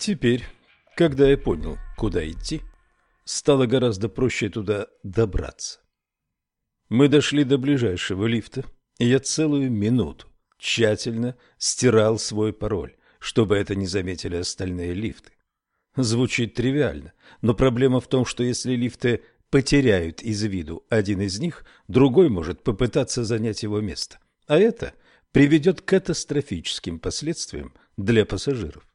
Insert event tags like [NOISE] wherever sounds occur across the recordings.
Теперь, когда я понял, куда идти, стало гораздо проще туда добраться. Мы дошли до ближайшего лифта, и я целую минуту тщательно стирал свой пароль, чтобы это не заметили остальные лифты. Звучит тривиально, но проблема в том, что если лифты потеряют из виду один из них, другой может попытаться занять его место. А это приведет к катастрофическим последствиям для пассажиров.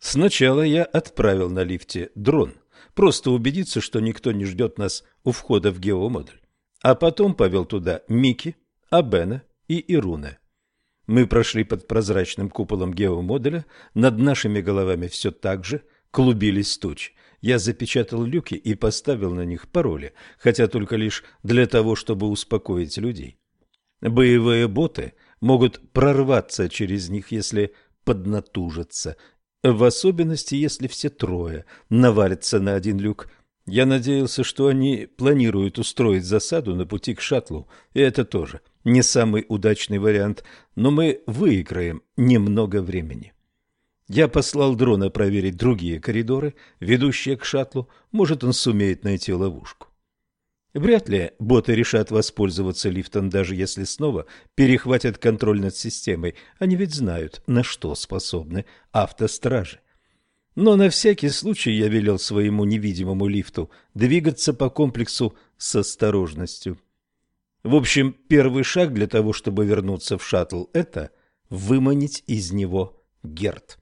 Сначала я отправил на лифте дрон, просто убедиться, что никто не ждет нас у входа в геомодуль. А потом повел туда Мики, Абена и Ируне. Мы прошли под прозрачным куполом геомодуля, над нашими головами все так же клубились тучи. Я запечатал люки и поставил на них пароли, хотя только лишь для того, чтобы успокоить людей. Боевые боты могут прорваться через них, если поднатужатся, в особенности, если все трое навалятся на один люк. Я надеялся, что они планируют устроить засаду на пути к шаттлу, и это тоже не самый удачный вариант, но мы выиграем немного времени. Я послал дрона проверить другие коридоры, ведущие к шаттлу, может он сумеет найти ловушку. Вряд ли боты решат воспользоваться лифтом, даже если снова перехватят контроль над системой. Они ведь знают, на что способны автостражи. Но на всякий случай я велел своему невидимому лифту двигаться по комплексу с осторожностью. В общем, первый шаг для того, чтобы вернуться в шаттл, это выманить из него Герт.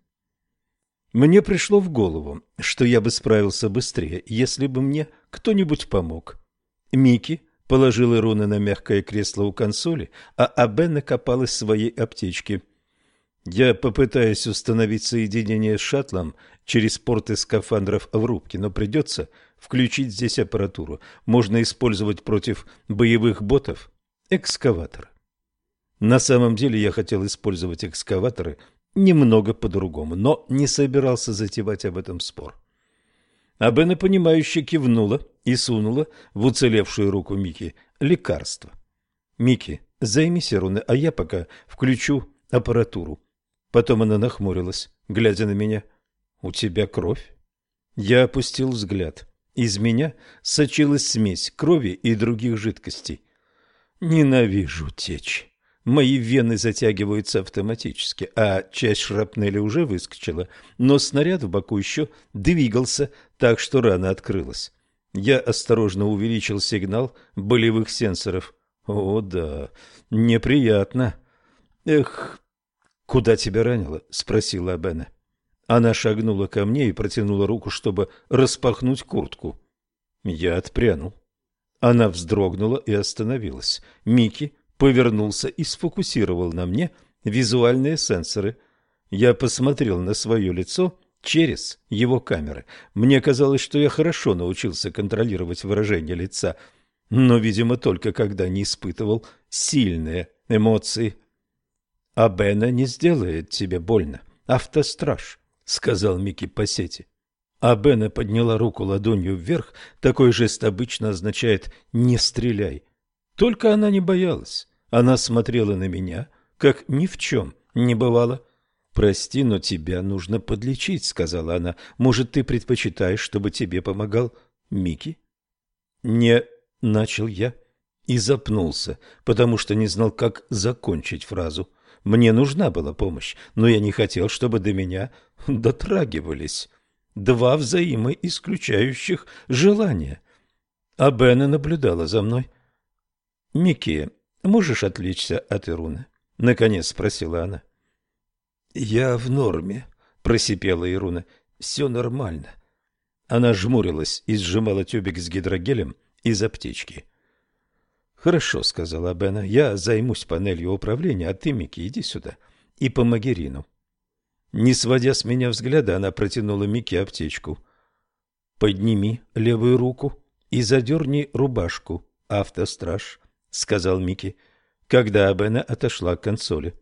Мне пришло в голову, что я бы справился быстрее, если бы мне кто-нибудь помог. Мики положила руны на мягкое кресло у консоли, а Абе накопалась в своей аптечке. Я попытаюсь установить соединение с шаттлом через порты скафандров в рубке, но придется включить здесь аппаратуру. Можно использовать против боевых ботов экскаваторы. На самом деле я хотел использовать экскаваторы немного по-другому, но не собирался затевать об этом спор. А Бена, понимающе кивнула и сунула в уцелевшую руку Мики лекарство. «Мики, займись руны, а я пока включу аппаратуру». Потом она нахмурилась, глядя на меня. «У тебя кровь?» Я опустил взгляд. Из меня сочилась смесь крови и других жидкостей. Ненавижу течь. Мои вены затягиваются автоматически, а часть шрапнели уже выскочила, но снаряд в боку еще двигался, так что рана открылась. Я осторожно увеличил сигнал болевых сенсоров. О, да, неприятно. Эх, куда тебя ранило? спросила Абена. Она шагнула ко мне и протянула руку, чтобы распахнуть куртку. Я отпрянул. Она вздрогнула и остановилась. Микки повернулся и сфокусировал на мне визуальные сенсоры. Я посмотрел на свое лицо через его камеры. Мне казалось, что я хорошо научился контролировать выражение лица, но, видимо, только когда не испытывал сильные эмоции. «А Бена не сделает тебе больно, автостраж», — сказал Микки по сети. А Бена подняла руку ладонью вверх, такой жест обычно означает «не стреляй». Только она не боялась. Она смотрела на меня, как ни в чем не бывало. «Прости, но тебя нужно подлечить», — сказала она. «Может, ты предпочитаешь, чтобы тебе помогал Микки?» «Не...» — начал я и запнулся, потому что не знал, как закончить фразу. Мне нужна была помощь, но я не хотел, чтобы до меня дотрагивались два взаимоисключающих желания. А Бена наблюдала за мной. «Микки, можешь отвлечься от Ируны?» — наконец спросила она. «Я в норме», — просипела Ируна. «Все нормально». Она жмурилась и сжимала тюбик с гидрогелем из аптечки. «Хорошо», — сказала Бена, — «я займусь панелью управления, а ты, Микки, иди сюда и помоги Рину». Не сводя с меня взгляда, она протянула Микки аптечку. «Подними левую руку и задерни рубашку, автостраж», — сказал Микки, когда Абена отошла к консоли.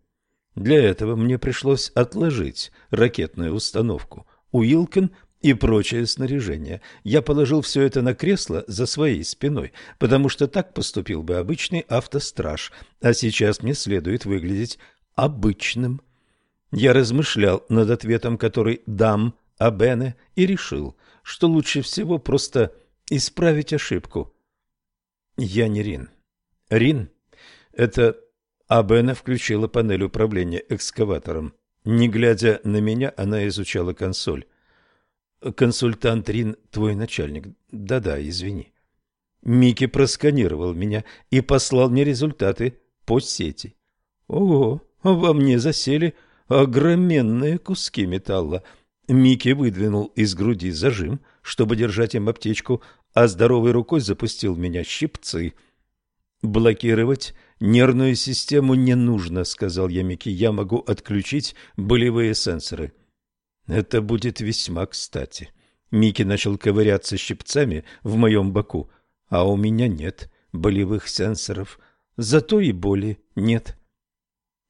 Для этого мне пришлось отложить ракетную установку, Уилкен и прочее снаряжение. Я положил все это на кресло за своей спиной, потому что так поступил бы обычный автостраж, а сейчас мне следует выглядеть обычным. Я размышлял над ответом, который дам Абене, и решил, что лучше всего просто исправить ошибку. Я не Рин. Рин – это Абена включила панель управления экскаватором. Не глядя на меня, она изучала консоль. «Консультант Рин, твой начальник. Да-да, извини». Микки просканировал меня и послал мне результаты по сети. Ого, во мне засели огроменные куски металла. Микки выдвинул из груди зажим, чтобы держать им аптечку, а здоровой рукой запустил меня щипцы. Блокировать нервную систему не нужно, сказал я Микки. Я могу отключить болевые сенсоры. Это будет весьма кстати. Микки начал ковыряться щипцами в моем боку, а у меня нет болевых сенсоров, зато и боли нет.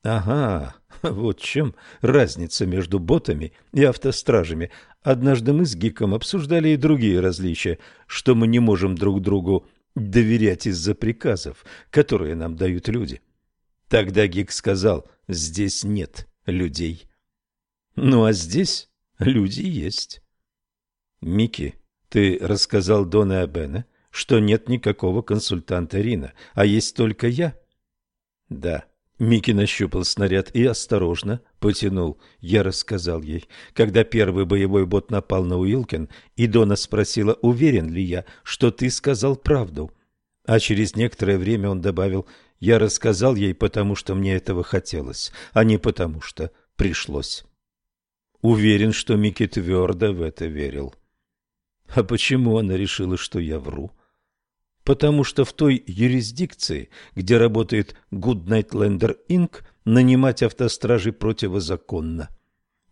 Ага, [LAUGHS] вот чем разница между ботами и автостражами. Однажды мы с Гиком обсуждали и другие различия, что мы не можем друг другу доверять из-за приказов, которые нам дают люди. Тогда Гик сказал, здесь нет людей. Ну а здесь люди есть. Микки, ты рассказал Доне Абене, что нет никакого консультанта Рина, а есть только я? Да. Микки нащупал снаряд и осторожно потянул. Я рассказал ей. Когда первый боевой бот напал на Уилкен, и Дона спросила, уверен ли я, что ты сказал правду. А через некоторое время он добавил, я рассказал ей, потому что мне этого хотелось, а не потому что пришлось. Уверен, что Микки твердо в это верил. А почему она решила, что я вру? — потому что в той юрисдикции, где работает Goodnight Lander Inc., нанимать автостражи противозаконно.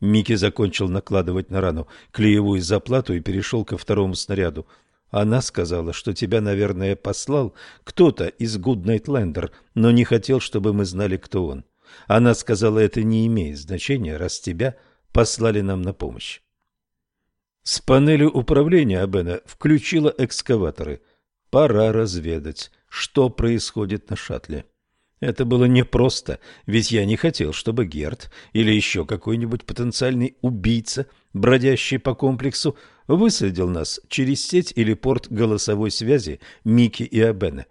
Микки закончил накладывать на рану клеевую заплату и перешел ко второму снаряду. Она сказала, что тебя, наверное, послал кто-то из Goodnight Lander, но не хотел, чтобы мы знали, кто он. Она сказала, это не имеет значения, раз тебя послали нам на помощь. С панели управления Абена включила экскаваторы – Пора разведать, что происходит на шаттле. Это было непросто, ведь я не хотел, чтобы Герт или еще какой-нибудь потенциальный убийца, бродящий по комплексу, высадил нас через сеть или порт голосовой связи Мики и Абена.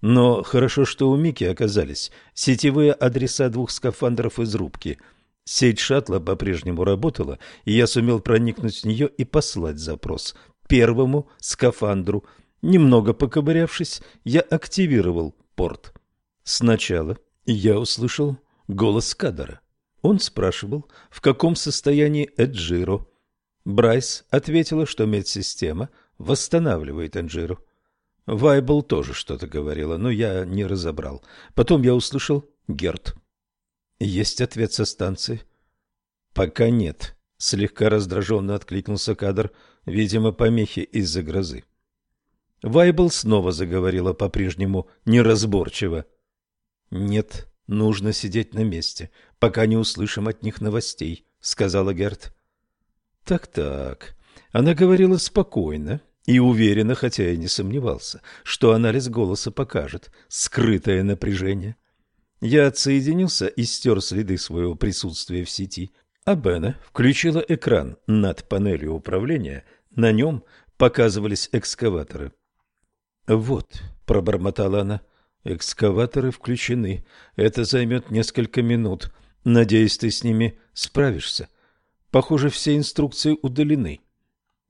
Но хорошо, что у Мики оказались сетевые адреса двух скафандров из рубки. Сеть шаттла по-прежнему работала, и я сумел проникнуть в нее и послать запрос первому скафандру – Немного поковырявшись, я активировал порт. Сначала я услышал голос Кадара. Он спрашивал, в каком состоянии Эджиро. Брайс ответила, что медсистема восстанавливает Эджиро. Вайбл тоже что-то говорила, но я не разобрал. Потом я услышал Герт. Есть ответ со станции? Пока нет. Слегка раздраженно откликнулся кадр, видимо, помехи из-за грозы. Вайбл снова заговорила по-прежнему неразборчиво. «Нет, нужно сидеть на месте, пока не услышим от них новостей», — сказала Герт. «Так-так». Она говорила спокойно и уверенно, хотя и не сомневался, что анализ голоса покажет скрытое напряжение. Я отсоединился и стер следы своего присутствия в сети, а Бена включила экран над панелью управления, на нем показывались экскаваторы. «Вот», — пробормотала она, — «экскаваторы включены. Это займет несколько минут. Надеюсь, ты с ними справишься. Похоже, все инструкции удалены».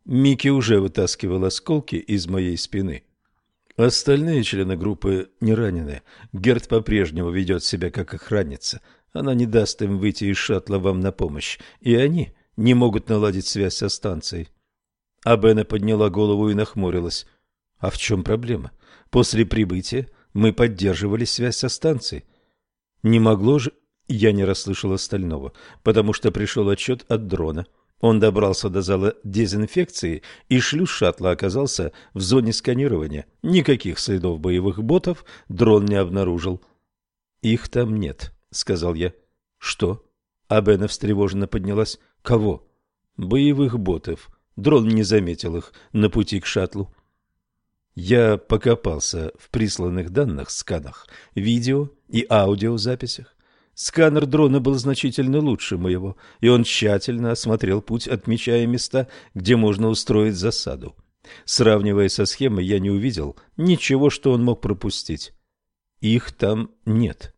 Микки уже вытаскивал осколки из моей спины. Остальные члены группы не ранены. Герт по-прежнему ведет себя как охранница. Она не даст им выйти из шаттла вам на помощь, и они не могут наладить связь со станцией. Абена подняла голову и нахмурилась. А в чем проблема? После прибытия мы поддерживали связь со станцией. Не могло же... Я не расслышал остального, потому что пришел отчет от дрона. Он добрался до зала дезинфекции, и шлюз шаттла оказался в зоне сканирования. Никаких следов боевых ботов дрон не обнаружил. «Их там нет», — сказал я. «Что?» Абена встревоженно поднялась. «Кого?» «Боевых ботов. Дрон не заметил их на пути к шаттлу». Я покопался в присланных данных, сканах, видео и аудиозаписях. Сканер дрона был значительно лучше моего, и он тщательно осмотрел путь, отмечая места, где можно устроить засаду. Сравнивая со схемой, я не увидел ничего, что он мог пропустить. Их там нет.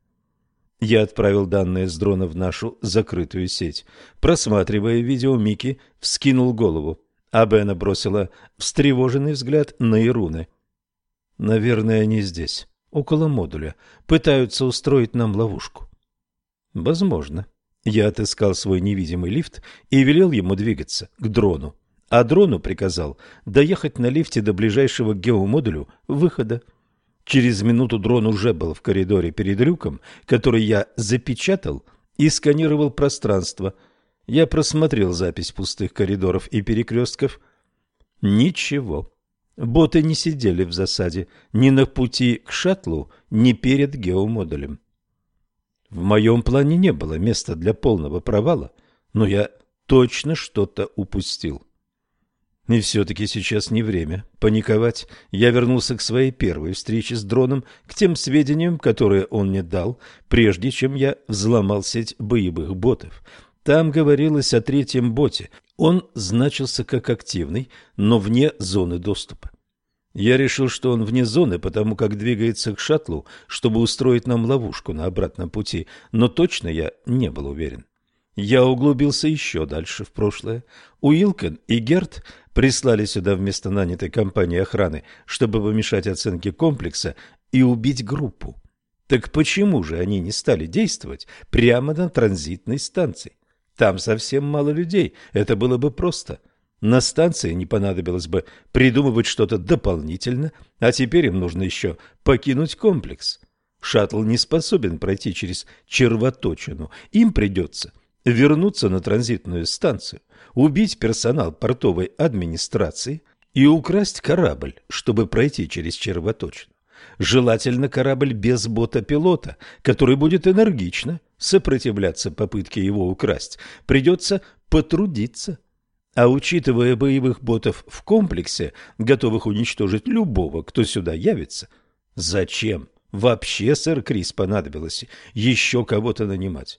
Я отправил данные с дрона в нашу закрытую сеть. Просматривая видео, Микки вскинул голову, а Бена бросила встревоженный взгляд на Ируны. «Наверное, они здесь, около модуля, пытаются устроить нам ловушку». «Возможно». Я отыскал свой невидимый лифт и велел ему двигаться к дрону, а дрону приказал доехать на лифте до ближайшего геомодулю выхода. Через минуту дрон уже был в коридоре перед люком, который я запечатал и сканировал пространство. Я просмотрел запись пустых коридоров и перекрестков. Ничего. Боты не сидели в засаде ни на пути к шаттлу, ни перед геомодулем. В моем плане не было места для полного провала, но я точно что-то упустил. И все-таки сейчас не время паниковать. Я вернулся к своей первой встрече с дроном, к тем сведениям, которые он мне дал, прежде чем я взломал сеть боевых ботов. Там говорилось о третьем боте. Он значился как активный, но вне зоны доступа. Я решил, что он вне зоны, потому как двигается к шаттлу, чтобы устроить нам ловушку на обратном пути, но точно я не был уверен. Я углубился еще дальше в прошлое. Уилкен и Герт прислали сюда вместо нанятой компании охраны, чтобы помешать оценке комплекса и убить группу. Так почему же они не стали действовать прямо на транзитной станции? Там совсем мало людей, это было бы просто. На станции не понадобилось бы придумывать что-то дополнительно, а теперь им нужно еще покинуть комплекс. Шаттл не способен пройти через червоточину, им придется вернуться на транзитную станцию убить персонал портовой администрации и украсть корабль, чтобы пройти через червоточину. Желательно корабль без бота-пилота, который будет энергично сопротивляться попытке его украсть. Придется потрудиться. А учитывая боевых ботов в комплексе, готовых уничтожить любого, кто сюда явится, зачем вообще сэр Крис понадобилось еще кого-то нанимать?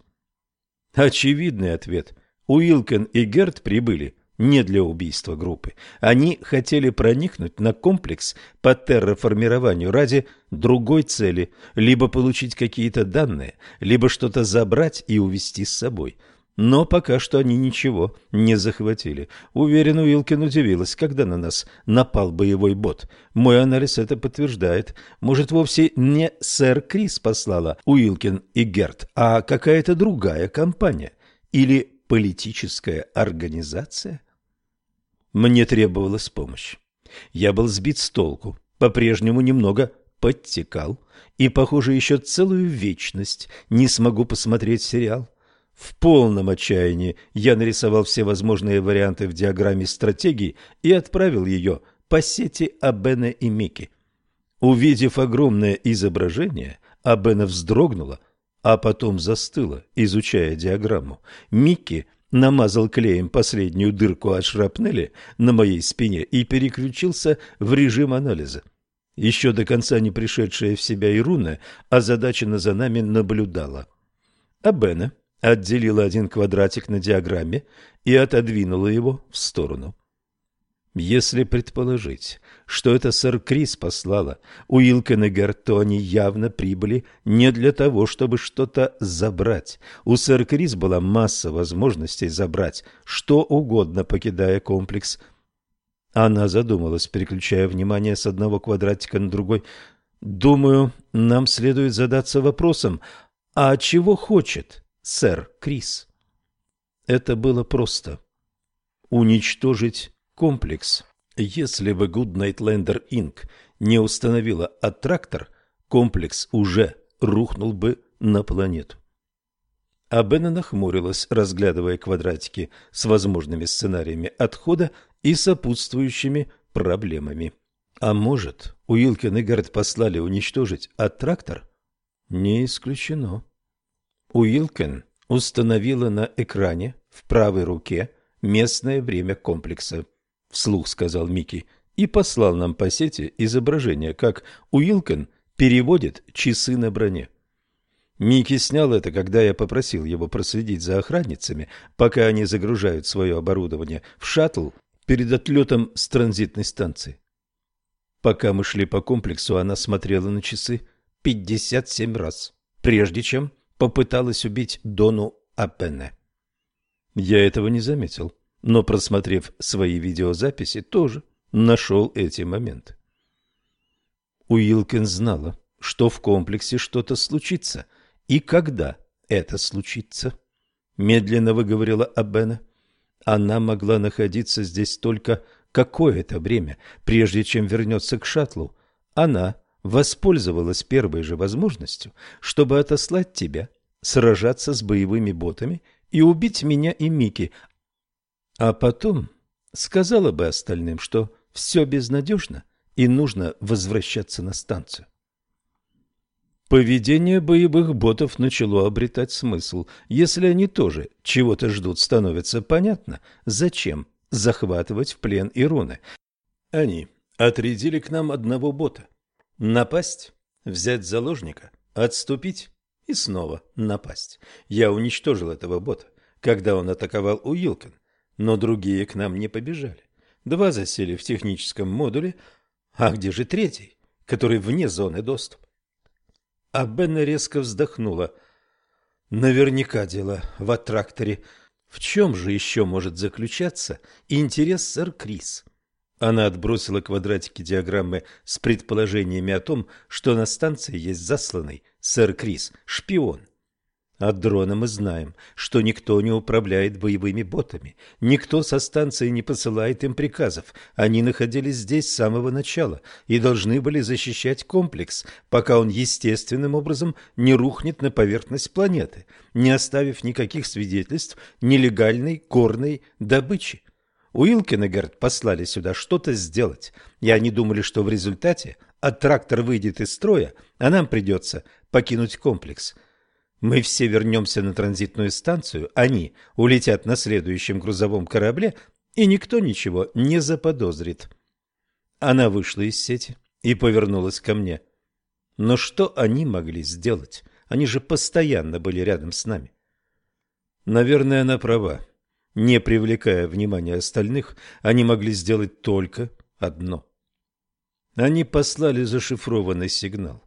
Очевидный ответ – Уилкен и Герт прибыли не для убийства группы. Они хотели проникнуть на комплекс по терраформированию ради другой цели, либо получить какие-то данные, либо что-то забрать и увезти с собой. Но пока что они ничего не захватили. Уверен, Уилкин удивилась, когда на нас напал боевой бот. Мой анализ это подтверждает. Может, вовсе не сэр Крис послала Уилкин и Герт, а какая-то другая компания. Или политическая организация? Мне требовалась помощь. Я был сбит с толку, по-прежнему немного подтекал, и, похоже, еще целую вечность не смогу посмотреть сериал. В полном отчаянии я нарисовал все возможные варианты в диаграмме стратегии и отправил ее по сети Абена и Мики. Увидев огромное изображение, Абена вздрогнула, а потом застыла, изучая диаграмму. Микки намазал клеем последнюю дырку от шрапнели на моей спине и переключился в режим анализа. Еще до конца не пришедшая в себя Ируна озадаченно за нами наблюдала. А Бена отделила один квадратик на диаграмме и отодвинула его в сторону. Если предположить, что это сэр Крис послала Уилкен и Герт, то они явно прибыли не для того, чтобы что-то забрать. У сэр Крис была масса возможностей забрать что угодно, покидая комплекс. Она задумалась, переключая внимание с одного квадратика на другой. «Думаю, нам следует задаться вопросом, а чего хочет сэр Крис?» Это было просто. Уничтожить комплекс. Если бы Goodnight Lander Inc. не установила аттрактор, комплекс уже рухнул бы на планету. А Бена нахмурилась, разглядывая квадратики с возможными сценариями отхода и сопутствующими проблемами. А может, Уилкин и Гард послали уничтожить аттрактор? Не исключено. Уилкен установила на экране в правой руке местное время комплекса вслух сказал Микки и послал нам по сети изображение, как Уилкен переводит часы на броне. Микки снял это, когда я попросил его проследить за охранницами, пока они загружают свое оборудование в шаттл перед отлетом с транзитной станции. Пока мы шли по комплексу, она смотрела на часы 57 раз, прежде чем попыталась убить Дону Аппене. Я этого не заметил, но, просмотрев свои видеозаписи, тоже нашел эти моменты. Уилкин знала, что в комплексе что-то случится, и когда это случится. Медленно выговорила Абена. Она могла находиться здесь только какое-то время, прежде чем вернется к шаттлу. Она воспользовалась первой же возможностью, чтобы отослать тебя, сражаться с боевыми ботами и убить меня и Мики, а потом сказала бы остальным, что все безнадежно и нужно возвращаться на станцию. Поведение боевых ботов начало обретать смысл. Если они тоже чего-то ждут, становится понятно, зачем захватывать в плен Ироны. Они отрядили к нам одного бота. Напасть, взять заложника, отступить и снова напасть. Я уничтожил этого бота, когда он атаковал Уилкин, но другие к нам не побежали. Два засели в техническом модуле, а где же третий, который вне зоны доступа? А Бенна резко вздохнула. Наверняка дело в аттракторе. В чем же еще может заключаться интерес сэр Крис? Она отбросила квадратики диаграммы с предположениями о том, что на станции есть засланный сэр Крис, шпион. От дрона мы знаем, что никто не управляет боевыми ботами, никто со станции не посылает им приказов. Они находились здесь с самого начала и должны были защищать комплекс, пока он естественным образом не рухнет на поверхность планеты, не оставив никаких свидетельств нелегальной горной добычи. Уилкин и Герт послали сюда что-то сделать, и они думали, что в результате аттрактор выйдет из строя, а нам придется покинуть комплекс. Мы все вернемся на транзитную станцию, они улетят на следующем грузовом корабле, и никто ничего не заподозрит. Она вышла из сети и повернулась ко мне. Но что они могли сделать? Они же постоянно были рядом с нами. Наверное, она права. Не привлекая внимания остальных, они могли сделать только одно. Они послали зашифрованный сигнал.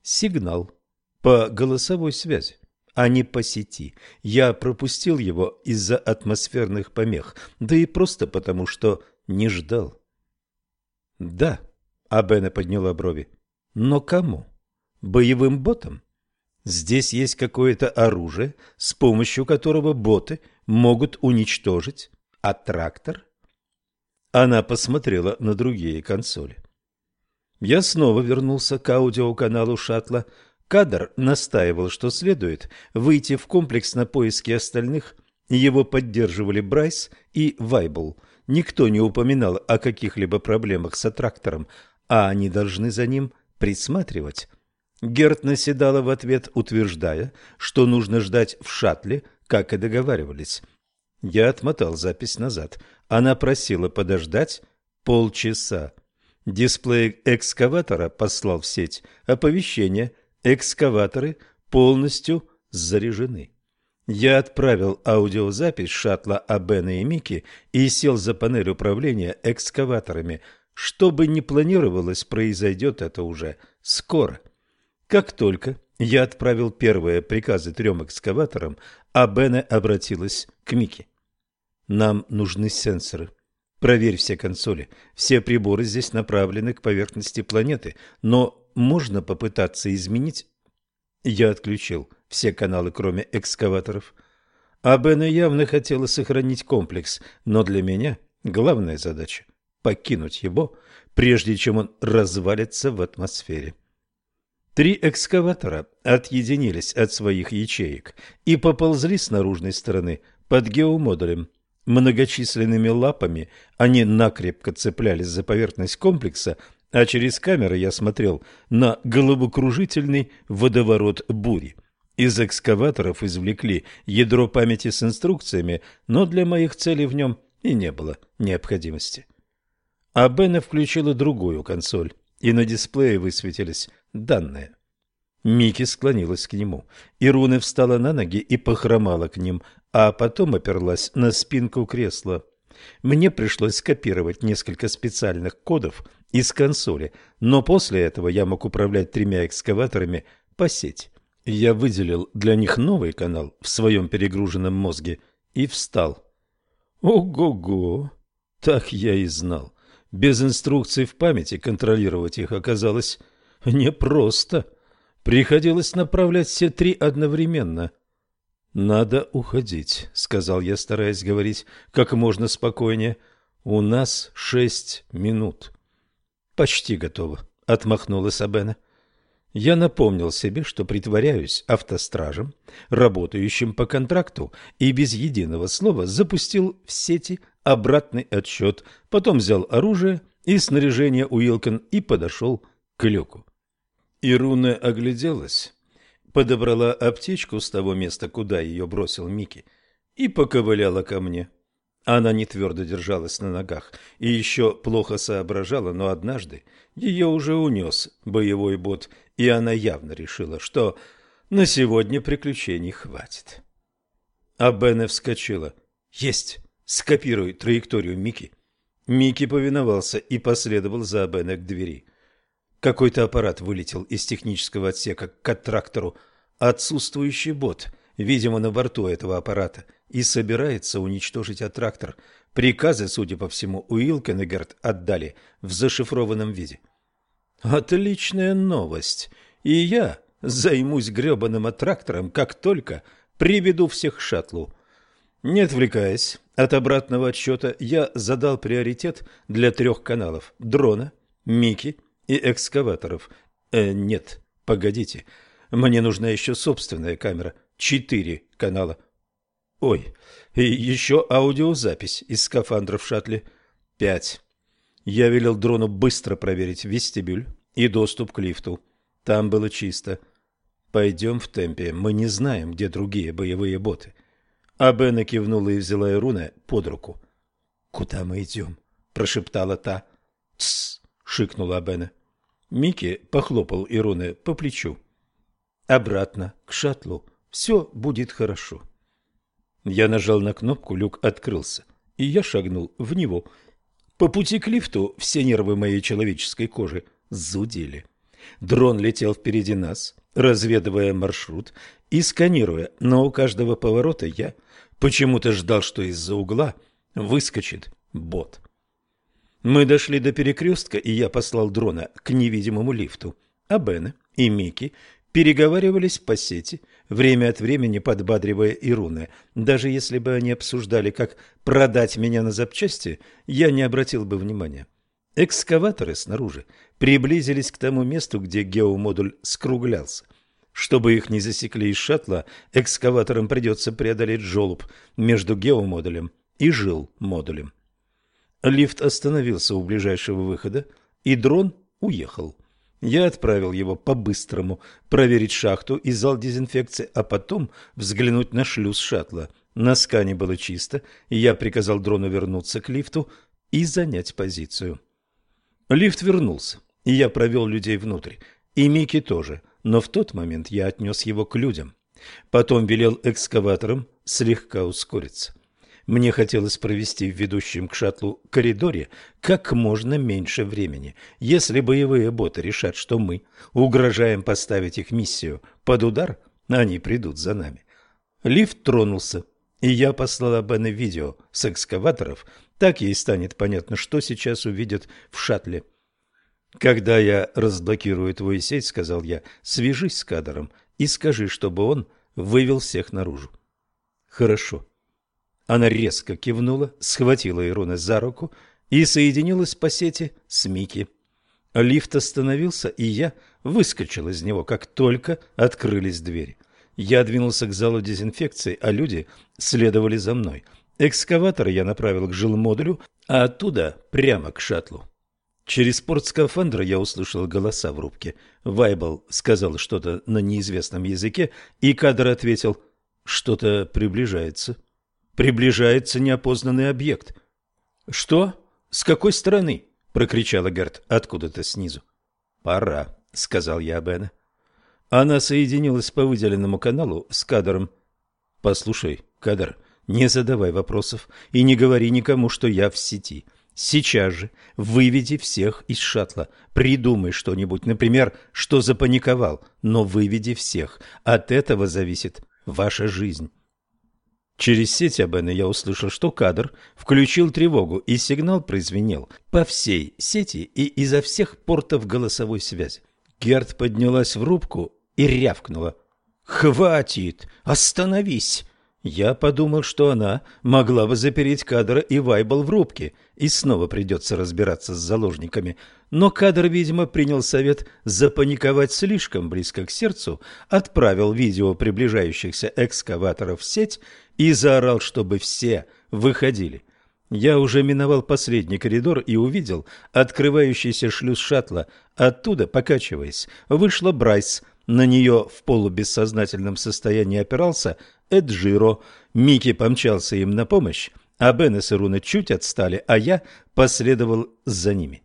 Сигнал по голосовой связи, а не по сети. Я пропустил его из-за атмосферных помех, да и просто потому, что не ждал. Да, Абена подняла брови. Но кому? Боевым ботам? Здесь есть какое-то оружие, с помощью которого боты могут уничтожить, а трактор? Она посмотрела на другие консоли. Я снова вернулся к аудиоканалу шаттла. Кадр настаивал, что следует выйти в комплекс на поиски остальных. Его поддерживали Брайс и Вайбл. Никто не упоминал о каких-либо проблемах с аттрактором, а они должны за ним присматривать. Герт наседала в ответ, утверждая, что нужно ждать в шаттле, как и договаривались. Я отмотал запись назад. Она просила подождать полчаса. Дисплей экскаватора послал в сеть оповещение «Экскаваторы полностью заряжены». Я отправил аудиозапись шаттла Абена и Мики и сел за панель управления экскаваторами. Что бы ни планировалось, произойдет это уже скоро. Как только я отправил первые приказы трем экскаваторам, а Бене обратилась к Мике. «Нам нужны сенсоры. Проверь все консоли. Все приборы здесь направлены к поверхности планеты, но можно попытаться изменить...» Я отключил все каналы, кроме экскаваторов. А Бена явно хотела сохранить комплекс, но для меня главная задача — покинуть его, прежде чем он развалится в атмосфере. Три экскаватора отъединились от своих ячеек и поползли с наружной стороны под геомодулем. Многочисленными лапами они накрепко цеплялись за поверхность комплекса, а через камеры я смотрел на головокружительный водоворот бури. Из экскаваторов извлекли ядро памяти с инструкциями, но для моих целей в нем и не было необходимости. А Бена включила другую консоль, и на дисплее высветились данные. Мики склонилась к нему. Ируна встала на ноги и похромала к ним, а потом оперлась на спинку кресла. Мне пришлось скопировать несколько специальных кодов из консоли, но после этого я мог управлять тремя экскаваторами по сети. Я выделил для них новый канал в своем перегруженном мозге и встал. Ого-го! Так я и знал. Без инструкций в памяти контролировать их оказалось непросто. Приходилось направлять все три одновременно. «Надо уходить», — сказал я, стараясь говорить как можно спокойнее. «У нас шесть минут». «Почти готово», — отмахнулась Абена. Я напомнил себе, что притворяюсь автостражем, работающим по контракту, и без единого слова запустил в сети обратный отсчет, потом взял оружие и снаряжение Уилкон и подошел к люку. Ируна огляделась, подобрала аптечку с того места, куда ее бросил Микки, и поковыляла ко мне. Она не твердо держалась на ногах и еще плохо соображала, но однажды ее уже унес боевой бот, и она явно решила, что на сегодня приключений хватит. А Бене вскочила. «Есть! Скопируй траекторию Микки!» Микки повиновался и последовал за Бене к двери. Какой-то аппарат вылетел из технического отсека к трактору. Отсутствующий бот, видимо, на борту этого аппарата, и собирается уничтожить аттрактор. Приказы, судя по всему, Уилкен отдали в зашифрованном виде. Отличная новость. И я займусь гребаным аттрактором, как только приведу всех к шаттлу. Не отвлекаясь от обратного отсчета, я задал приоритет для трех каналов – дрона, Мики и экскаваторов. Э, нет, погодите, мне нужна еще собственная камера. Четыре канала. Ой, и еще аудиозапись из скафандра в шаттле. Пять. Я велел дрону быстро проверить вестибюль и доступ к лифту. Там было чисто. Пойдем в темпе, мы не знаем, где другие боевые боты. А Бена кивнула и взяла Ируна под руку. «Куда мы идем?» – прошептала та. «Тссс!» – шикнула Бена. Микки похлопал Ируны по плечу. «Обратно, к шаттлу. Все будет хорошо». Я нажал на кнопку, люк открылся, и я шагнул в него. По пути к лифту все нервы моей человеческой кожи зудели. Дрон летел впереди нас, разведывая маршрут и сканируя, но у каждого поворота я почему-то ждал, что из-за угла выскочит бот. Мы дошли до перекрестка, и я послал дрона к невидимому лифту. А Бена и Микки переговаривались по сети, время от времени подбадривая Ируны. Даже если бы они обсуждали, как продать меня на запчасти, я не обратил бы внимания. Экскаваторы снаружи приблизились к тому месту, где геомодуль скруглялся. Чтобы их не засекли из шаттла, экскаваторам придется преодолеть желоб между геомодулем и жил-модулем. Лифт остановился у ближайшего выхода, и дрон уехал. Я отправил его по-быстрому проверить шахту и зал дезинфекции, а потом взглянуть на шлюз шаттла. На скане было чисто, и я приказал дрону вернуться к лифту и занять позицию. Лифт вернулся, и я провел людей внутрь, и Микки тоже, но в тот момент я отнес его к людям. Потом велел экскаваторам слегка ускориться. Мне хотелось провести в ведущем к шаттлу коридоре как можно меньше времени. Если боевые боты решат, что мы угрожаем поставить их миссию под удар, они придут за нами. Лифт тронулся, и я послала Бене видео с экскаваторов, так ей станет понятно, что сейчас увидят в шаттле. «Когда я разблокирую твою сеть, — сказал я, — свяжись с кадром и скажи, чтобы он вывел всех наружу». «Хорошо». Она резко кивнула, схватила Ирона за руку и соединилась по сети с Мики. Лифт остановился, и я выскочил из него, как только открылись двери. Я двинулся к залу дезинфекции, а люди следовали за мной. Экскаватор я направил к жилмодулю, а оттуда прямо к шаттлу. Через порт скафандра я услышал голоса в рубке. Вайбл сказал что-то на неизвестном языке, и кадр ответил «Что-то приближается». Приближается неопознанный объект. Что? С какой стороны? прокричала Герт откуда-то снизу. Пора, сказал я Бена. Она соединилась по выделенному каналу с кадром. «Послушай, кадр, не задавай вопросов и не говори никому, что я в сети. Сейчас же выведи всех из шаттла. Придумай что-нибудь, например, что запаниковал, но выведи всех. От этого зависит ваша жизнь». Через сеть Абена я услышал, что кадр включил тревогу, и сигнал прозвенел по всей сети и изо всех портов голосовой связи. Герт поднялась в рубку и рявкнула. «Хватит! Остановись!» Я подумал, что она могла бы запереть кадра и Вайбл в рубке, и снова придется разбираться с заложниками. Но кадр, видимо, принял совет запаниковать слишком близко к сердцу, отправил видео приближающихся экскаваторов в сеть и заорал, чтобы все выходили. Я уже миновал последний коридор и увидел открывающийся шлюз шаттла. Оттуда, покачиваясь, вышла Брайс. На нее в полубессознательном состоянии опирался Эджиро. Микки помчался им на помощь, а Бен и Сыруна чуть отстали, а я последовал за ними.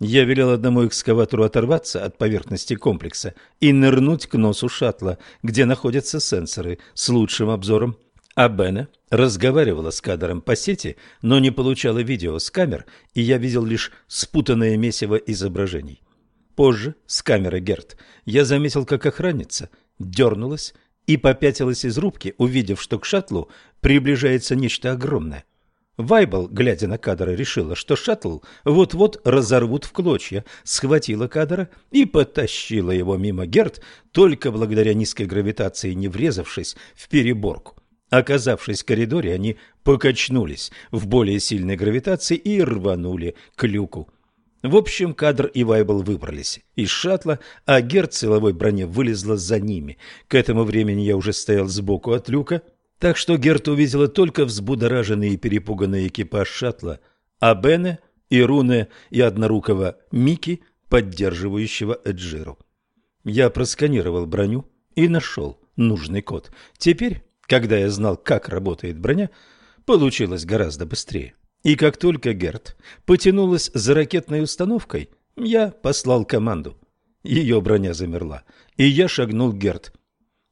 Я велел одному экскаватору оторваться от поверхности комплекса и нырнуть к носу шаттла, где находятся сенсоры с лучшим обзором. А Бена разговаривала с кадром по сети, но не получала видео с камер, и я видел лишь спутанное месиво изображений. Позже, с камеры Герт, я заметил, как охранница дернулась и попятилась из рубки, увидев, что к шаттлу приближается нечто огромное. Вайбл, глядя на кадра, решила, что шаттл вот-вот разорвут в клочья, схватила кадра и потащила его мимо Герт, только благодаря низкой гравитации не врезавшись в переборку. Оказавшись в коридоре, они покачнулись в более сильной гравитации и рванули к люку. В общем, кадр и Вайбл выбрались из шаттла, а Герд в силовой броне вылезла за ними. К этому времени я уже стоял сбоку от люка, так что Герт увидела только взбудораженный и перепуганный экипаж шаттла, а Бене и Руне и однорукого Мики, поддерживающего Эджиру. Я просканировал броню и нашел нужный код. Теперь когда я знал, как работает броня, получилось гораздо быстрее. И как только Герт потянулась за ракетной установкой, я послал команду. Ее броня замерла, и я шагнул к Герт.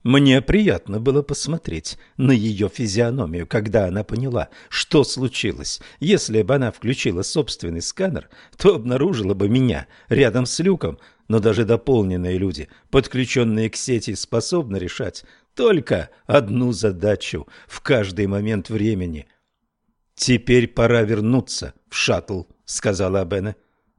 Мне приятно было посмотреть на ее физиономию, когда она поняла, что случилось. Если бы она включила собственный сканер, то обнаружила бы меня рядом с люком, но даже дополненные люди, подключенные к сети, способны решать только одну задачу в каждый момент времени. «Теперь пора вернуться в шаттл», — сказала Бена.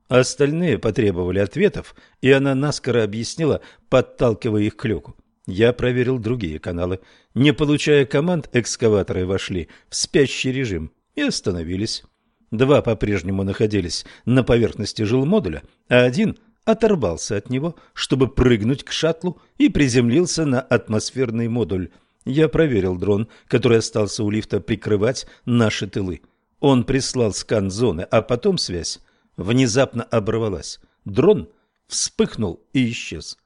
Остальные потребовали ответов, и она наскоро объяснила, подталкивая их к люку. Я проверил другие каналы. Не получая команд, экскаваторы вошли в спящий режим и остановились. Два по-прежнему находились на поверхности жилмодуля, а один — оторвался от него, чтобы прыгнуть к шаттлу и приземлился на атмосферный модуль. Я проверил дрон, который остался у лифта прикрывать наши тылы. Он прислал скан зоны, а потом связь внезапно оборвалась. Дрон вспыхнул и исчез.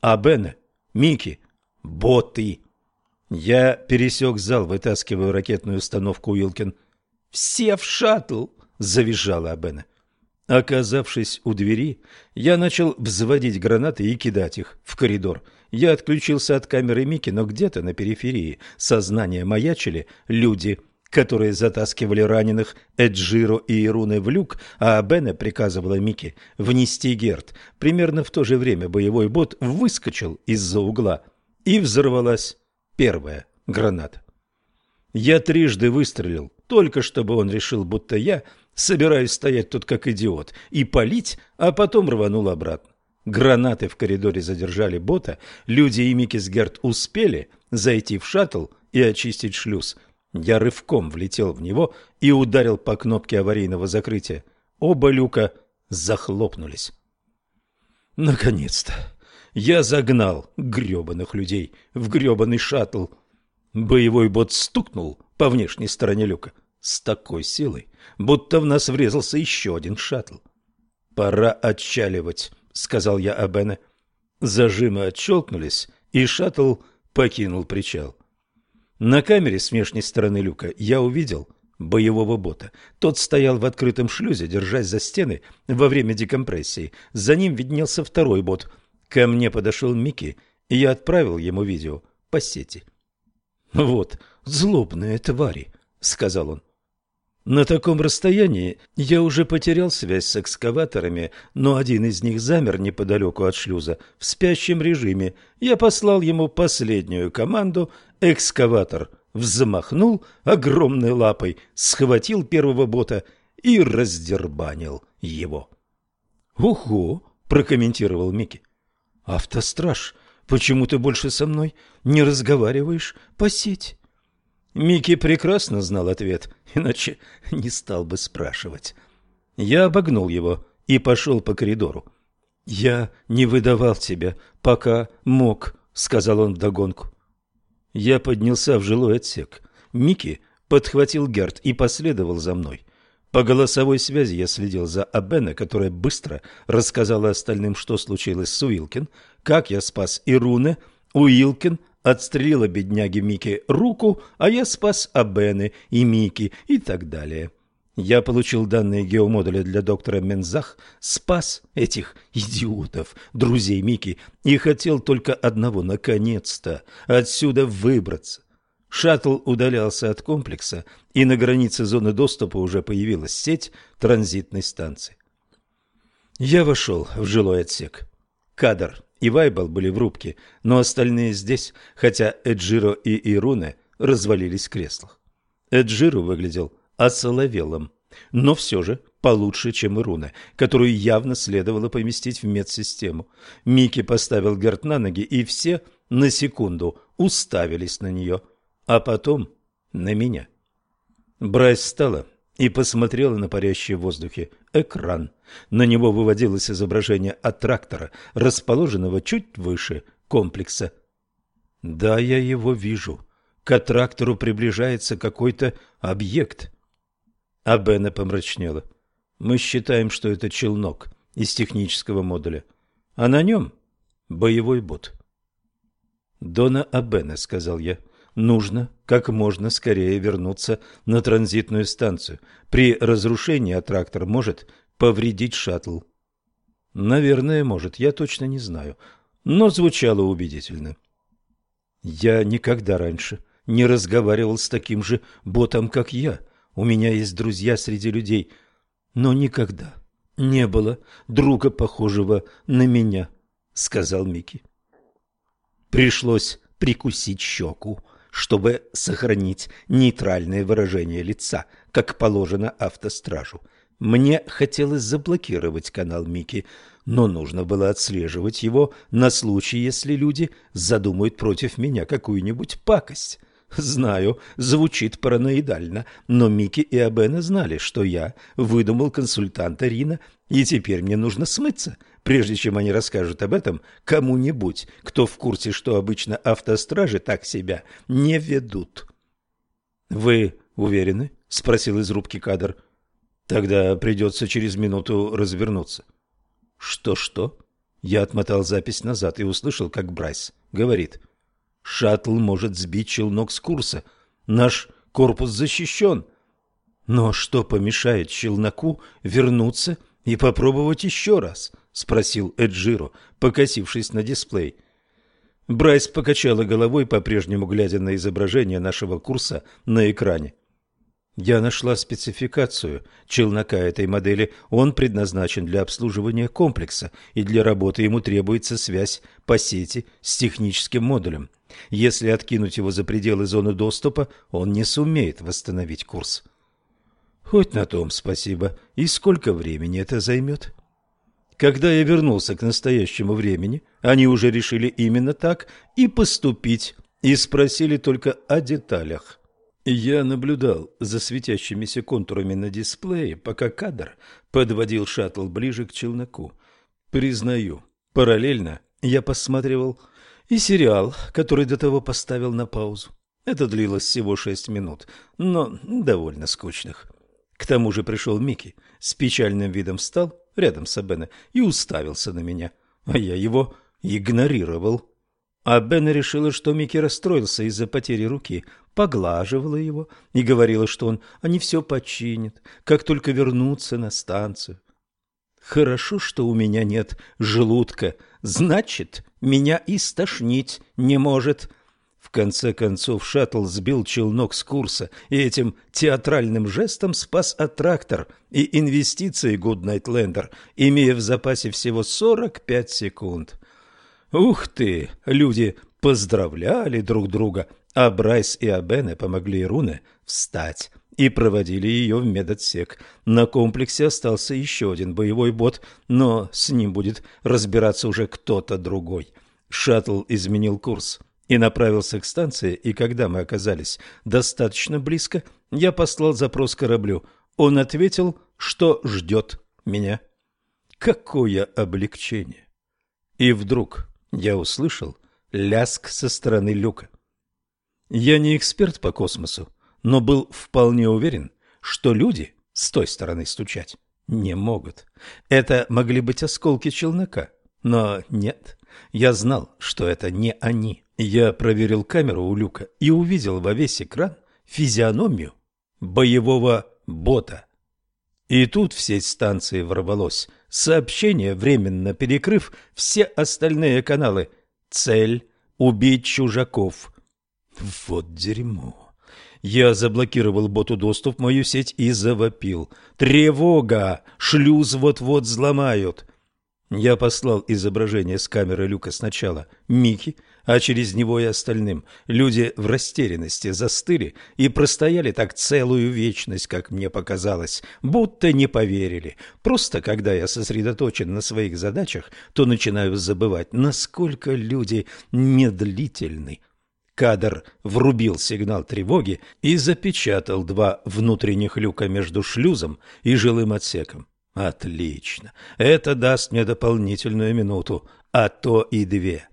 А Бене, Микки, боты. Я пересек зал, вытаскивая ракетную установку Уилкин. «Все в шаттл!» — завизжала Абена. Оказавшись у двери, я начал взводить гранаты и кидать их в коридор. Я отключился от камеры Мики, но где-то на периферии сознания маячили люди, которые затаскивали раненых Эджиро и Ируны в люк, а Бене приказывала Мики внести Герт. Примерно в то же время боевой бот выскочил из-за угла, и взорвалась первая граната. Я трижды выстрелил, только чтобы он решил, будто я собираюсь стоять тут как идиот и палить, а потом рванул обратно. Гранаты в коридоре задержали бота, люди и Микис Герт успели зайти в шаттл и очистить шлюз. Я рывком влетел в него и ударил по кнопке аварийного закрытия. Оба люка захлопнулись. Наконец-то я загнал грёбаных людей в грёбаный шаттл. Боевой бот стукнул по внешней стороне люка с такой силой, будто в нас врезался еще один шаттл. «Пора отчаливать», — сказал я Абене. Зажимы отщелкнулись, и шаттл покинул причал. На камере с внешней стороны люка я увидел боевого бота. Тот стоял в открытом шлюзе, держась за стены во время декомпрессии. За ним виднелся второй бот. Ко мне подошел Микки, и я отправил ему видео по сети. «Вот, злобные твари», — сказал он. На таком расстоянии я уже потерял связь с экскаваторами, но один из них замер неподалеку от шлюза в спящем режиме. Я послал ему последнюю команду, экскаватор взмахнул огромной лапой, схватил первого бота и раздербанил его. «Ого!» – прокомментировал Микки. «Автостраж, почему ты больше со мной не разговариваешь по сети?» Микки прекрасно знал ответ, иначе [LAUGHS] не стал бы спрашивать. Я обогнул его и пошел по коридору. «Я не выдавал тебя, пока мог», — сказал он вдогонку. Я поднялся в жилой отсек. Микки подхватил Герт и последовал за мной. По голосовой связи я следил за Абена, которая быстро рассказала остальным, что случилось с Уилкин, как я спас Ируне, Уилкин отстрелила бедняге Мики руку, а я спас Абены и Мики и так далее. Я получил данные геомодуля для доктора Мензах, спас этих идиотов, друзей Мики, и хотел только одного – наконец-то отсюда выбраться. Шаттл удалялся от комплекса, и на границе зоны доступа уже появилась сеть транзитной станции. Я вошел в жилой отсек. Кадр и Вайбл были в рубке, но остальные здесь, хотя Эджиро и Ируне развалились в креслах. Эджиро выглядел осоловелым, но все же получше, чем Ируне, которую явно следовало поместить в медсистему. Микки поставил Герт на ноги, и все на секунду уставились на нее, а потом на меня. Брайс встала и посмотрела на парящий в воздухе экран. На него выводилось изображение от трактора, расположенного чуть выше комплекса. Да, я его вижу. К трактору приближается какой-то объект. А Бена помрачнела. Мы считаем, что это челнок из технического модуля, а на нем боевой бот. «Дона Абена», — сказал я, — «нужно как можно скорее вернуться на транзитную станцию. При разрушении аттрактор может повредить шаттл. Наверное, может, я точно не знаю, но звучало убедительно. Я никогда раньше не разговаривал с таким же ботом, как я. У меня есть друзья среди людей, но никогда не было друга, похожего на меня, сказал Микки. Пришлось прикусить щеку чтобы сохранить нейтральное выражение лица, как положено автостражу. Мне хотелось заблокировать канал Мики, но нужно было отслеживать его на случай, если люди задумают против меня какую-нибудь пакость. Знаю, звучит параноидально, но Мики и Абена знали, что я выдумал консультанта Рина, и теперь мне нужно смыться, прежде чем они расскажут об этом кому-нибудь, кто в курсе, что обычно автостражи так себя не ведут. «Вы уверены?» — спросил из рубки кадр. «Тогда придется через минуту развернуться». «Что-что?» Я отмотал запись назад и услышал, как Брайс говорит. «Шаттл может сбить челнок с курса. Наш корпус защищен». «Но что помешает челноку вернуться и попробовать еще раз?» Спросил Эджиро, покосившись на дисплей. Брайс покачала головой, по-прежнему глядя на изображение нашего курса на экране. Я нашла спецификацию челнока этой модели. Он предназначен для обслуживания комплекса, и для работы ему требуется связь по сети с техническим модулем. Если откинуть его за пределы зоны доступа, он не сумеет восстановить курс. Хоть на том спасибо. И сколько времени это займет? Когда я вернулся к настоящему времени, они уже решили именно так и поступить, и спросили только о деталях. Я наблюдал за светящимися контурами на дисплее, пока кадр подводил шаттл ближе к челноку. Признаю, параллельно я посматривал и сериал, который до того поставил на паузу. Это длилось всего шесть минут, но довольно скучных. К тому же пришел Микки, с печальным видом встал рядом с Абене и уставился на меня, а я его игнорировал. А Бена решила, что Микки расстроился из-за потери руки, поглаживала его и говорила, что он они все починят, как только вернутся на станцию. Хорошо, что у меня нет желудка. Значит, меня и стошнить не может. В конце концов шаттл сбил челнок с курса и этим театральным жестом спас аттрактор и инвестиции GoodNightLander, имея в запасе всего 45 секунд. Ух ты! Люди поздравляли друг друга, а Брайс и Абене помогли Руне встать и проводили ее в медотсек. На комплексе остался еще один боевой бот, но с ним будет разбираться уже кто-то другой. Шаттл изменил курс и направился к станции, и когда мы оказались достаточно близко, я послал запрос кораблю. Он ответил, что ждет меня. Какое облегчение! И вдруг я услышал ляск со стороны люка. Я не эксперт по космосу, но был вполне уверен, что люди с той стороны стучать не могут. Это могли быть осколки челнока, но нет. Я знал, что это не они. Я проверил камеру у люка и увидел во весь экран физиономию боевого бота. И тут в сеть станции ворвалось сообщение, временно перекрыв все остальные каналы. Цель – убить чужаков. Вот дерьмо. Я заблокировал боту доступ в мою сеть и завопил. «Тревога! Шлюз вот-вот взломают!» Я послал изображение с камеры люка сначала Микки, а через него и остальным. Люди в растерянности застыли и простояли так целую вечность, как мне показалось, будто не поверили. Просто когда я сосредоточен на своих задачах, то начинаю забывать, насколько люди медлительны. Кадр врубил сигнал тревоги и запечатал два внутренних люка между шлюзом и жилым отсеком. Отлично. Это даст мне дополнительную минуту, а то и две.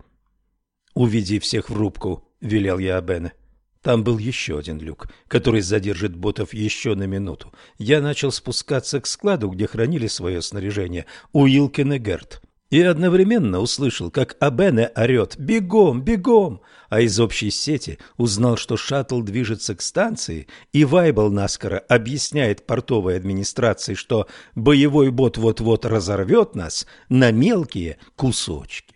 Уведи всех в рубку, велел я Абене. Там был еще один люк, который задержит ботов еще на минуту. Я начал спускаться к складу, где хранили свое снаряжение Уилкен и Герт и одновременно услышал, как Абене орет «Бегом! Бегом!», а из общей сети узнал, что шаттл движется к станции, и Вайбл наскоро объясняет портовой администрации, что боевой бот вот-вот разорвет нас на мелкие кусочки.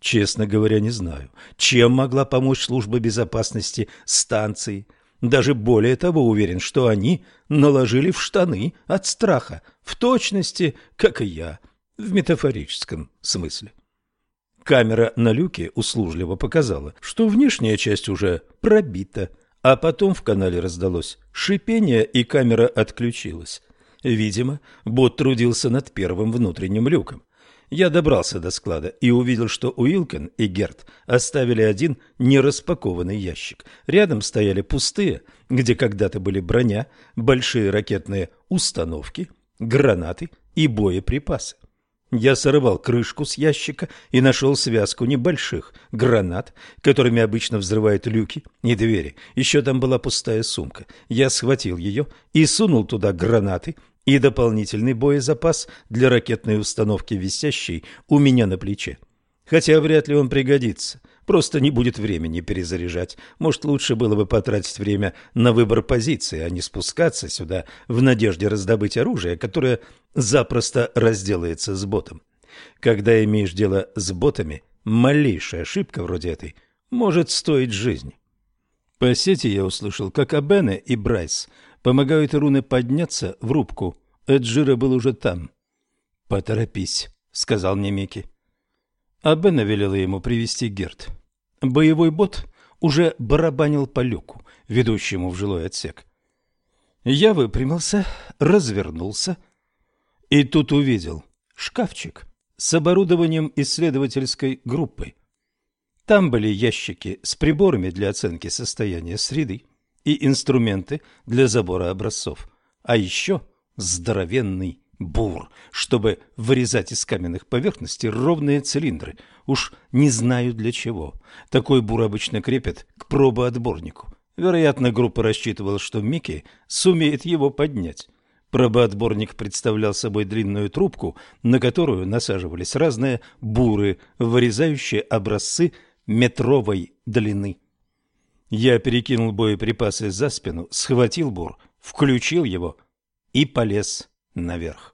Честно говоря, не знаю, чем могла помочь служба безопасности станции. Даже более того уверен, что они наложили в штаны от страха, в точности, как и я – в метафорическом смысле. Камера на люке услужливо показала, что внешняя часть уже пробита, а потом в канале раздалось шипение, и камера отключилась. Видимо, бот трудился над первым внутренним люком. Я добрался до склада и увидел, что Уилкен и Герт оставили один нераспакованный ящик. Рядом стояли пустые, где когда-то были броня, большие ракетные установки, гранаты и боеприпасы. Я сорвал крышку с ящика и нашел связку небольших гранат, которыми обычно взрывают люки и двери. Еще там была пустая сумка. Я схватил ее и сунул туда гранаты и дополнительный боезапас для ракетной установки, висящей у меня на плече. Хотя вряд ли он пригодится. Просто не будет времени перезаряжать. Может, лучше было бы потратить время на выбор позиции, а не спускаться сюда в надежде раздобыть оружие, которое запросто разделается с ботом. Когда имеешь дело с ботами, малейшая ошибка вроде этой может стоить жизни. По сети я услышал, как Абене и Брайс помогают Руне подняться в рубку. Эджира был уже там. «Поторопись», — сказал мне Микки. А Бена велела ему привести Герт. Боевой бот уже барабанил по люку, ведущему в жилой отсек. Я выпрямился, развернулся и тут увидел шкафчик с оборудованием исследовательской группы. Там были ящики с приборами для оценки состояния среды и инструменты для забора образцов, а еще здоровенный бур, чтобы вырезать из каменных поверхностей ровные цилиндры. Уж не знаю для чего. Такой бур обычно крепят к пробоотборнику. Вероятно, группа рассчитывала, что Микки сумеет его поднять. Пробоотборник представлял собой длинную трубку, на которую насаживались разные буры, вырезающие образцы метровой длины. Я перекинул боеприпасы за спину, схватил бур, включил его и полез наверх.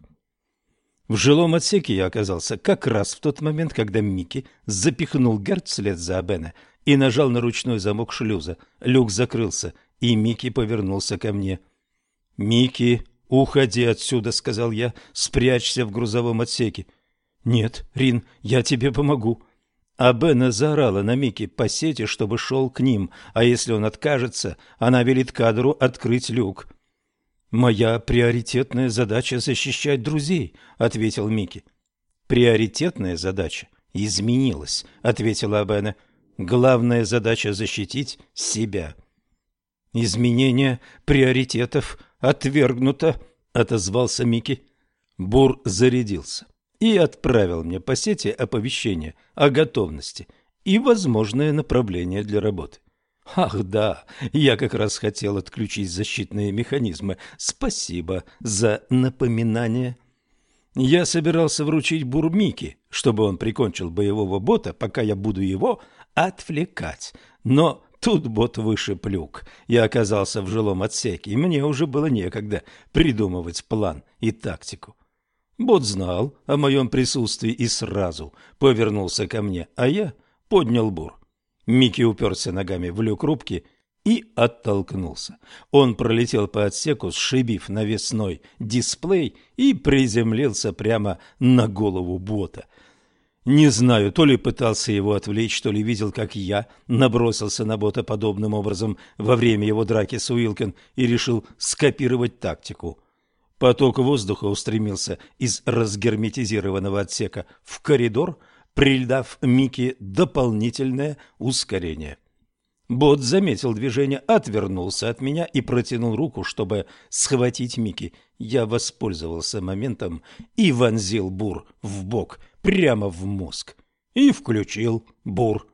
В жилом отсеке я оказался как раз в тот момент, когда Микки запихнул Герт вслед за Абена и нажал на ручной замок шлюза. Люк закрылся, и Микки повернулся ко мне. «Микки, уходи отсюда», — сказал я, — «спрячься в грузовом отсеке». «Нет, Рин, я тебе помогу». А Бена заорала на Микки по сети, чтобы шел к ним, а если он откажется, она велит кадру открыть люк. «Моя приоритетная задача — защищать друзей», — ответил Микки. «Приоритетная задача изменилась», — ответила Абена. «Главная задача — защитить себя». «Изменение приоритетов отвергнуто», — отозвался Микки. Бур зарядился и отправил мне по сети оповещение о готовности и возможное направление для работы. Ах да, я как раз хотел отключить защитные механизмы. Спасибо за напоминание. Я собирался вручить Бурмики, чтобы он прикончил боевого бота, пока я буду его отвлекать. Но тут бот выше люк. Я оказался в жилом отсеке, и мне уже было некогда придумывать план и тактику. Бот знал о моем присутствии и сразу повернулся ко мне, а я поднял бур. Микки уперся ногами в люк рубки и оттолкнулся. Он пролетел по отсеку, сшибив навесной дисплей и приземлился прямо на голову бота. Не знаю, то ли пытался его отвлечь, то ли видел, как я набросился на бота подобным образом во время его драки с Уилкен и решил скопировать тактику. Поток воздуха устремился из разгерметизированного отсека в коридор, придав Микки дополнительное ускорение. Бот заметил движение, отвернулся от меня и протянул руку, чтобы схватить Микки. Я воспользовался моментом и вонзил бур в бок, прямо в мозг. И включил бур.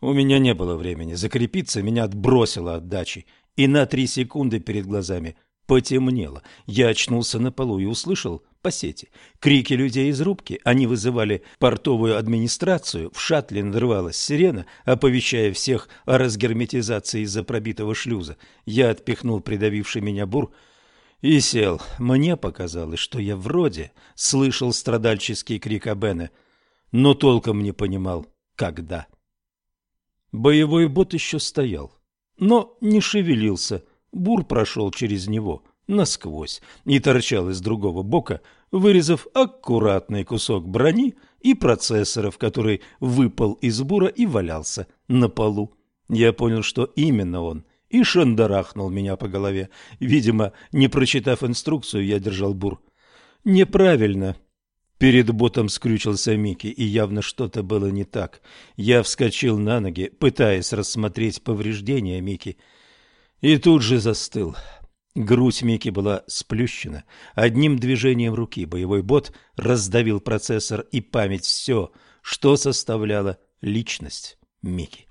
У меня не было времени закрепиться, меня отбросило от дачи, и на три секунды перед глазами потемнело. Я очнулся на полу и услышал по сети. Крики людей из рубки, они вызывали портовую администрацию, в шаттле надрывалась сирена, оповещая всех о разгерметизации из-за пробитого шлюза. Я отпихнул придавивший меня бур и сел. Мне показалось, что я вроде слышал страдальческий крик Абена, но толком не понимал, когда. Боевой бот еще стоял, но не шевелился. Бур прошел через него насквозь и торчал из другого бока, вырезав аккуратный кусок брони и процессоров, который выпал из бура и валялся на полу. Я понял, что именно он, и шандарахнул меня по голове. Видимо, не прочитав инструкцию, я держал бур. Неправильно. Перед ботом скрючился Микки, и явно что-то было не так. Я вскочил на ноги, пытаясь рассмотреть повреждения Микки, и тут же застыл. Грудь Мики была сплющена. Одним движением руки боевой бот раздавил процессор и память все, что составляло личность Мики.